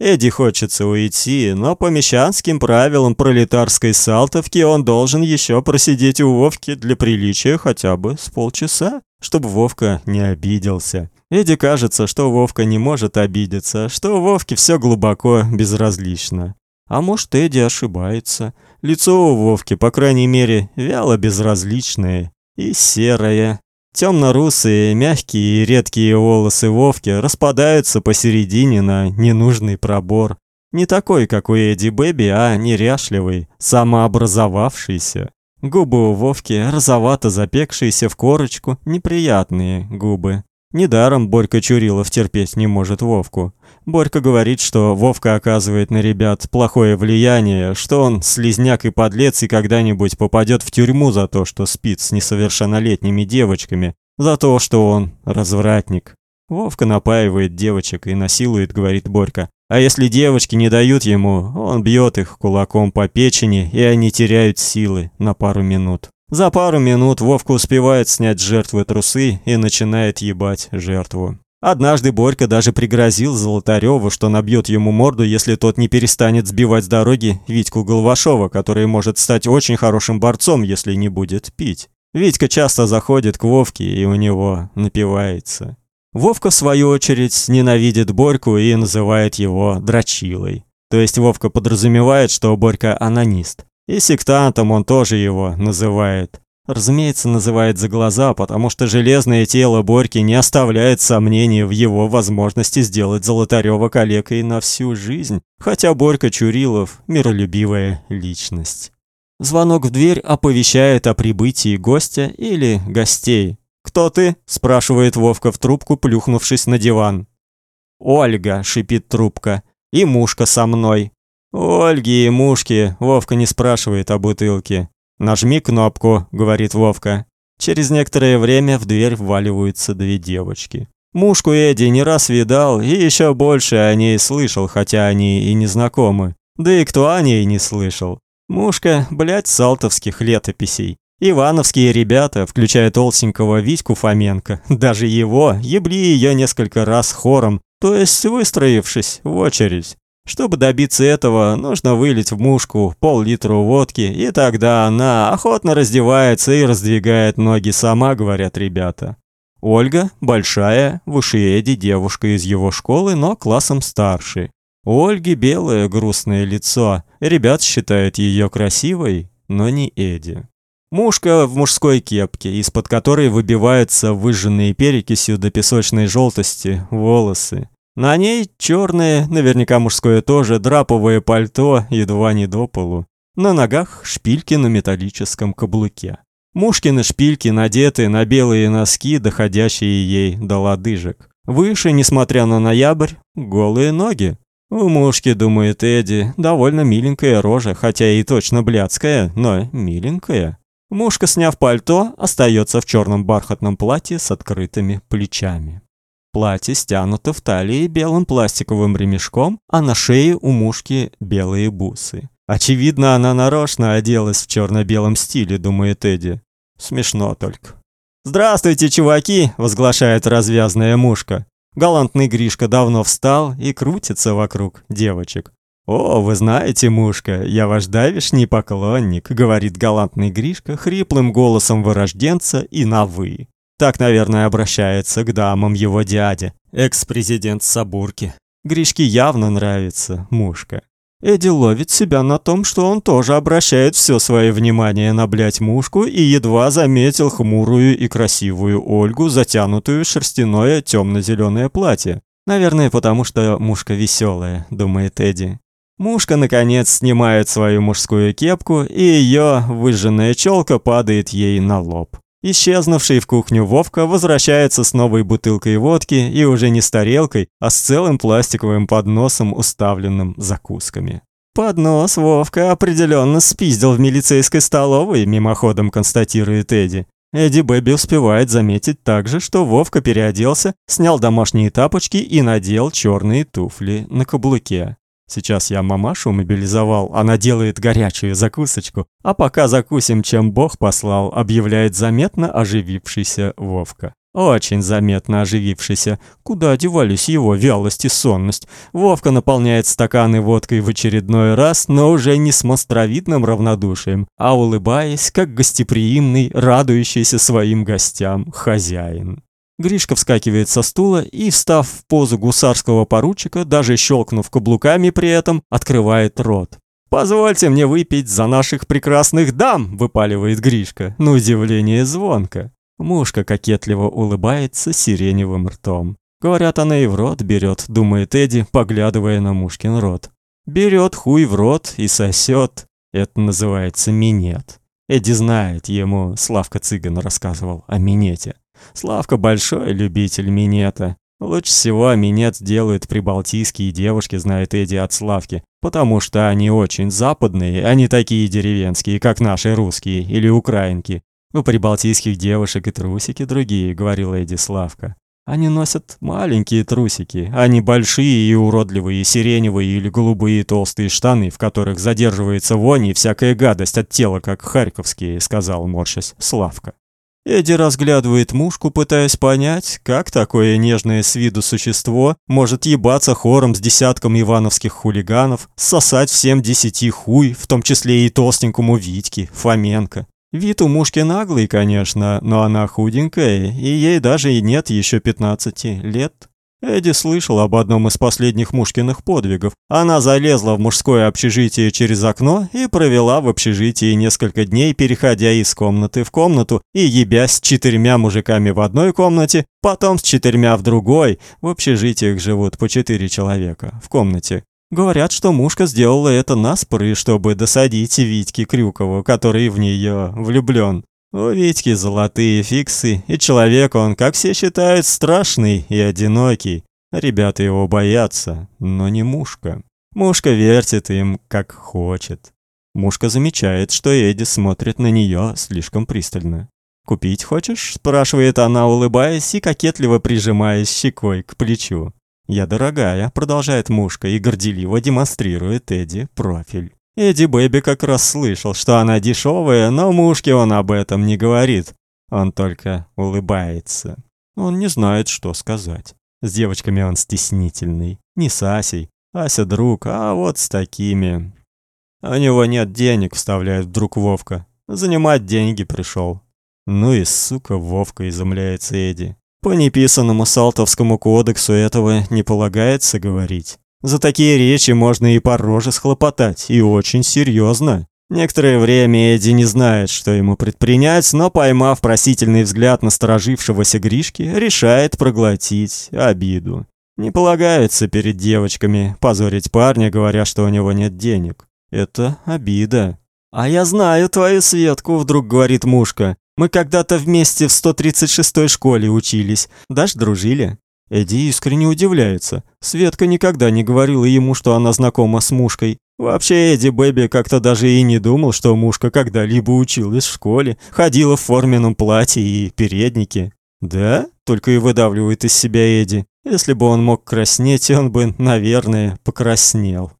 Эдди хочется уйти, но по мещанским правилам пролетарской салтовки он должен еще просидеть у Вовки для приличия хотя бы с полчаса, чтобы Вовка не обиделся. Эдди кажется, что Вовка не может обидеться, что Вовке все глубоко безразлично. А может, Эдди ошибается. Лицо у Вовки, по крайней мере, вяло безразличное и серое. Темно-русые, мягкие и редкие волосы Вовки распадаются посередине на ненужный пробор. Не такой, как у Эдди Бэби, а неряшливый, самообразовавшийся. Губы у Вовки розовато запекшиеся в корочку, неприятные губы. Недаром Борька Чурилов терпеть не может Вовку. Борька говорит, что Вовка оказывает на ребят плохое влияние, что он слизняк и подлец и когда-нибудь попадет в тюрьму за то, что спит с несовершеннолетними девочками, за то, что он развратник. Вовка напаивает девочек и насилует, говорит Борька. А если девочки не дают ему, он бьет их кулаком по печени, и они теряют силы на пару минут. За пару минут Вовка успевает снять с жертвы трусы и начинает ебать жертву. Однажды Борька даже пригрозил Золотарёву, что набьет ему морду, если тот не перестанет сбивать с дороги Витьку Голвашова, который может стать очень хорошим борцом, если не будет пить. Витька часто заходит к Вовке и у него напивается. Вовка, в свою очередь, ненавидит Борьку и называет его дрочилой. То есть Вовка подразумевает, что Борька анонист. И сектантом он тоже его называет. Разумеется, называет за глаза, потому что железное тело Борьки не оставляет сомнений в его возможности сделать Золотарёва калекой на всю жизнь, хотя Борька Чурилов миролюбивая личность. Звонок в дверь оповещает о прибытии гостя или гостей. «Кто ты?» – спрашивает Вовка в трубку, плюхнувшись на диван. «Ольга», – шипит трубка, – «и мушка со мной». «Ольги и мушки», – Вовка не спрашивает о бутылке. «Нажми кнопку», — говорит Вовка. Через некоторое время в дверь вваливаются две девочки. Мушку Эдди не раз видал и еще больше о ней слышал, хотя они и не знакомы. Да и кто о ней не слышал? Мушка, блядь, салтовских летописей. Ивановские ребята, включая толстенького Витьку Фоменко, даже его, ебли ее несколько раз хором, то есть выстроившись в очередь. Чтобы добиться этого, нужно вылить в мушку пол-литра водки, и тогда она охотно раздевается и раздвигает ноги сама, говорят ребята. Ольга большая, в Ушиэде девушка из его школы, но классом старше. У Ольги белое грустное лицо. Ребят считают ее красивой, но не Эди. Мушка в мужской кепке, из-под которой выбиваются выжженные перекисью до песочной желтости волосы. На ней черное, наверняка мужское тоже, драповое пальто, едва не до полу. На ногах шпильки на металлическом каблуке. Мушкины шпильки надеты на белые носки, доходящие ей до лодыжек. Выше, несмотря на ноябрь, голые ноги. У мушки, думает Эдди, довольно миленькая рожа, хотя и точно блядская, но миленькая. Мушка, сняв пальто, остается в черном бархатном платье с открытыми плечами. Платье стянуто в талии белым пластиковым ремешком, а на шее у мушки белые бусы. Очевидно, она нарочно оделась в черно-белом стиле, думает Эдди. Смешно только. «Здравствуйте, чуваки!» – возглашает развязная мушка. Галантный Гришка давно встал и крутится вокруг девочек. «О, вы знаете, мушка, я ваш давишний поклонник», — говорит галантный Гришка хриплым голосом вырожденца и на «вы». Так, наверное, обращается к дамам его дядя, экс-президент Сабурки. Гришке явно нравится мушка. Эдди ловит себя на том, что он тоже обращает все свое внимание на блять мушку и едва заметил хмурую и красивую Ольгу, затянутую шерстяное темно-зеленое платье. Наверное, потому что мушка веселая, думает Эдди. Мушка наконец снимает свою мужскую кепку, и ее выжженная челка падает ей на лоб. Исчезнувший в кухню Вовка возвращается с новой бутылкой водки и уже не с тарелкой, а с целым пластиковым подносом, уставленным закусками. Поднос Вовка определенно спиздил в милицейской столовой, мимоходом констатирует Эдди. Эдди Бэби успевает заметить также, что Вовка переоделся, снял домашние тапочки и надел черные туфли на каблуке. Сейчас я мамашу мобилизовал, она делает горячую закусочку, а пока закусим, чем Бог послал, объявляет заметно оживившийся Вовка. очень заметно оживившийся. Куда девались его вялость и сонность? Вовка наполняет стаканы водкой в очередной раз, но уже не с монстровидным равнодушием, а улыбаясь, как гостеприимный, радующийся своим гостям хозяин. Гришка вскакивает со стула и, встав в позу гусарского поручика, даже щелкнув каблуками при этом, открывает рот. «Позвольте мне выпить за наших прекрасных дам!» – выпаливает Гришка, на удивление звонко. Мушка кокетливо улыбается сиреневым ртом. Говорят, она и в рот берет, думает Эдди, поглядывая на Мушкин рот. Берет хуй в рот и сосет. Это называется минет. Эдди знает, ему Славка Цыган рассказывал о минете. Славка большой любитель минета. Лучше всего минет делают прибалтийские девушки, знает Эдди от Славки, потому что они очень западные, а не такие деревенские, как наши русские или украинки. У прибалтийских девушек и трусики другие, говорил Эдди Славка. Они носят маленькие трусики, а не большие и уродливые сиреневые или голубые толстые штаны, в которых задерживается вонь и всякая гадость от тела, как харьковские, сказал морщась Славка. Эдди разглядывает мушку, пытаясь понять, как такое нежное с виду существо может ебаться хором с десятком ивановских хулиганов, сосать всем десяти хуй, в том числе и толстенькому Витьке, Фоменко. Вид у мушки наглый, конечно, но она худенькая, и ей даже и нет еще 15 лет. Эдди слышал об одном из последних Мушкиных подвигов. Она залезла в мужское общежитие через окно и провела в общежитии несколько дней, переходя из комнаты в комнату и ебясь с четырьмя мужиками в одной комнате, потом с четырьмя в другой. В общежитиях живут по четыре человека в комнате. Говорят, что мушка сделала это наспоры, чтобы досадить Витьке Крюкову, который в нее влюблен. У Витьки золотые фиксы, и человек он, как все считают, страшный и одинокий. Ребята его боятся, но не мушка. Мушка вертит им, как хочет. Мушка замечает, что Эдди смотрит на нее слишком пристально. «Купить хочешь?» – спрашивает она, улыбаясь и кокетливо прижимаясь щекой к плечу. «Я дорогая», — продолжает мушка и горделиво демонстрирует Эдди профиль. Эдди Бэби как раз слышал, что она дешевая, но мушке он об этом не говорит. Он только улыбается. Он не знает, что сказать. С девочками он стеснительный. Не с Асей. Ася друг, а вот с такими. У него нет денег, вставляет вдруг Вовка. Занимать деньги пришел. Ну и сука Вовка, изумляется Эдди. По неписанному Салтовскому кодексу этого не полагается говорить. За такие речи можно и по роже схлопотать, и очень серьезно. Некоторое время Эдди не знает, что ему предпринять, но, поймав просительный взгляд насторожившегося Гришки, решает проглотить обиду. Не полагается перед девочками позорить парня, говоря, что у него нет денег. Это обида. «А я знаю твою Светку», — вдруг говорит мушка. Мы когда-то вместе в 136-й школе учились, даже дружили. Эдди искренне удивляется. Светка никогда не говорила ему, что она знакома с мушкой. Вообще Эдди Бэби как-то даже и не думал, что мушка когда-либо училась в школе, ходила в форменном платье и переднике. «Да?» – только и выдавливает из себя Эдди. Если бы он мог краснеть, он бы, наверное, покраснел.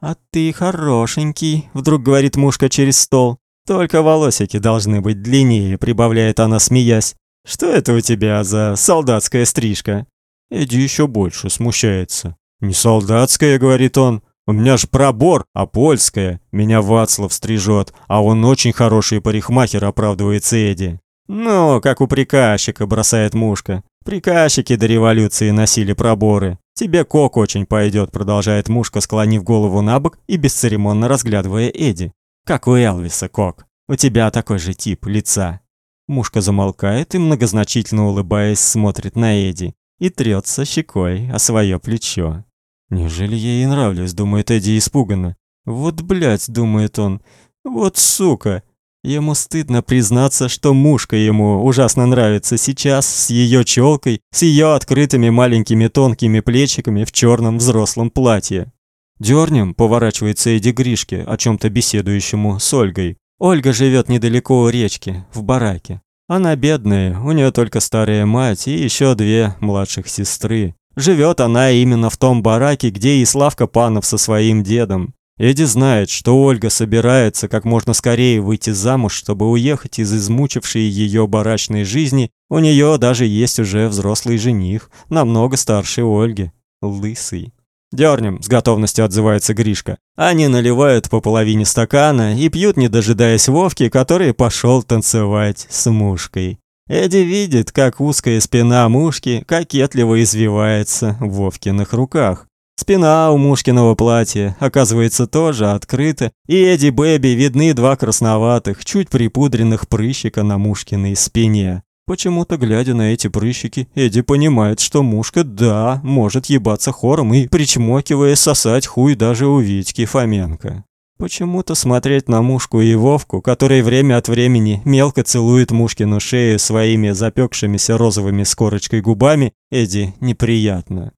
«А ты хорошенький», – вдруг говорит мушка через стол. Только волосики должны быть длиннее, прибавляет она, смеясь. Что это у тебя за солдатская стрижка? Эдди еще больше смущается. Не солдатская, говорит он. У меня ж пробор, а польская. Меня Вацлав стрижет, а он очень хороший парикмахер, оправдывается Эдди. Ну, как у приказчика, бросает мушка. Приказчики до революции носили проборы. Тебе кок очень пойдет, продолжает мушка, склонив голову на бок и бесцеремонно разглядывая Эдди. Как у Элвиса, Кок. У тебя такой же тип лица. Мушка замолкает и многозначительно улыбаясь смотрит на Эдди и трется щекой о свое плечо. Неужели ей нравлюсь, думает Эдди испуганно. Вот, блядь, думает он. Вот сука. Ему стыдно признаться, что мушка ему ужасно нравится сейчас с ее челкой, с ее открытыми маленькими тонкими плечиками в черном взрослом платье. Дёрнем, поворачивается Эдди Гришке, о чем то беседующему с Ольгой. Ольга живет недалеко у речки, в бараке. Она бедная, у нее только старая мать и еще две младших сестры. Живет она именно в том бараке, где и Славка Панов со своим дедом. Эдди знает, что Ольга собирается как можно скорее выйти замуж, чтобы уехать из измучившей ее барачной жизни. У нее даже есть уже взрослый жених, намного старше Ольги, лысый. Дёрнем, с готовностью отзывается Гришка. Они наливают по половине стакана и пьют, не дожидаясь Вовки, который пошел танцевать с мушкой. Эдди видит, как узкая спина мушки кокетливо извивается в Вовкиных руках. Спина у Мушкиного платья, оказывается, тоже открыта, и Эдди Бэби видны два красноватых, чуть припудренных прыщика на Мушкиной спине. Почему-то, глядя на эти прыщики, Эдди понимает, что Мушка, да, может ебаться хором и, причмокивая, сосать хуй даже у Витьки Фоменко. Почему-то смотреть на Мушку и Вовку, которые время от времени мелко целуют Мушкину шею своими запекшимися розовыми с корочкой губами, Эдди неприятно.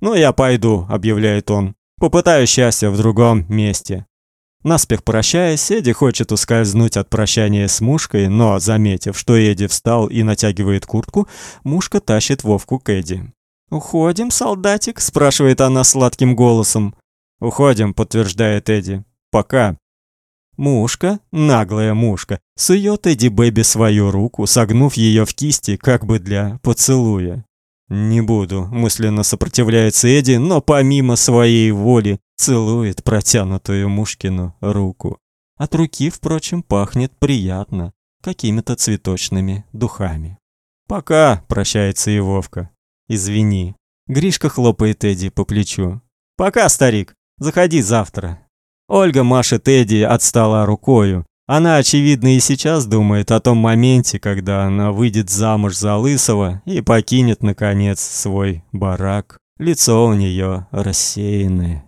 «Ну, я пойду», — объявляет он. «Попытаю счастья в другом месте». Наспех прощаясь, Эдди хочет ускользнуть от прощания с Мушкой, но, заметив, что Эдди встал и натягивает куртку, Мушка тащит Вовку к Эдди. «Уходим, солдатик?» – спрашивает она сладким голосом. «Уходим», – подтверждает Эдди. «Пока». Мушка, наглая мушка, сует Эдди Бэби свою руку, согнув ее в кисти, как бы для поцелуя. «Не буду», – мысленно сопротивляется Эдди, но помимо своей воли целует протянутую Мушкину руку. От руки, впрочем, пахнет приятно, какими-то цветочными духами. «Пока», – прощается и Вовка. «Извини». Гришка хлопает Эдди по плечу. «Пока, старик. Заходи завтра». Ольга машет Эдди от стола рукою. Она, очевидно, и сейчас думает о том моменте, когда она выйдет замуж за Лысого и покинет, наконец, свой барак. Лицо у нее рассеянное.